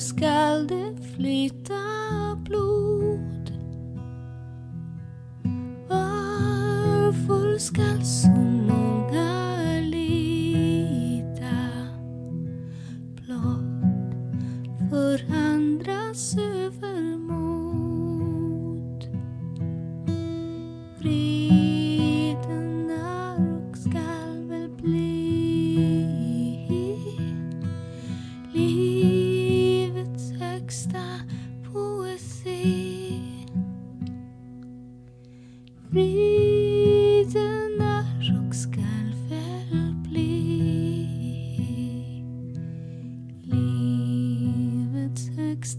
skall det flyta blod? Varför skall så många lida blott för andras ögon?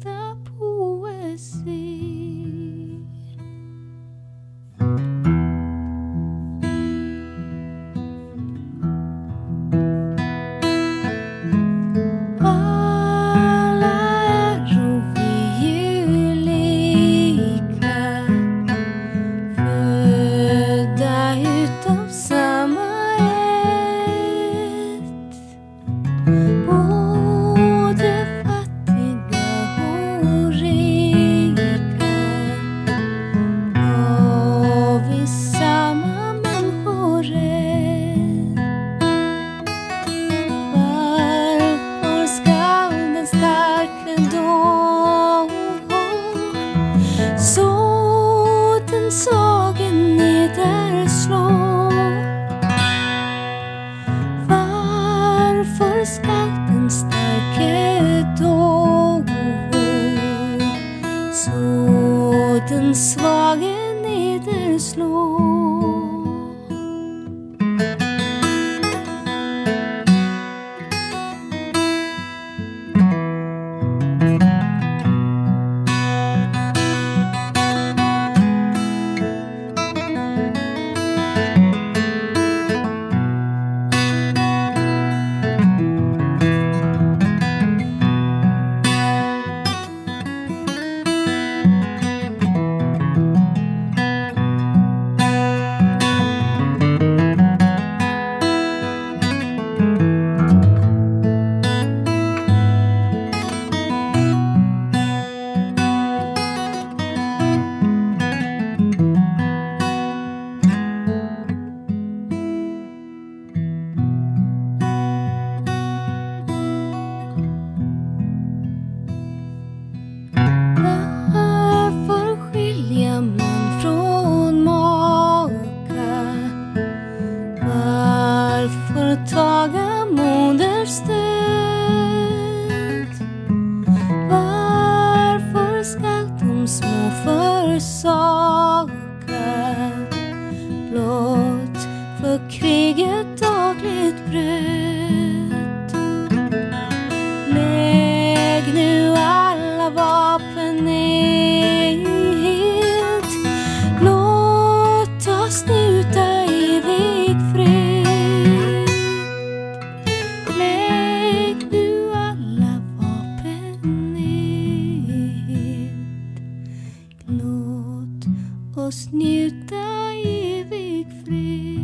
está poesia. Varför den starke då så den svage nederslå? Små försaka blott för kriget dagligt bröd? og snýrta yfir frið.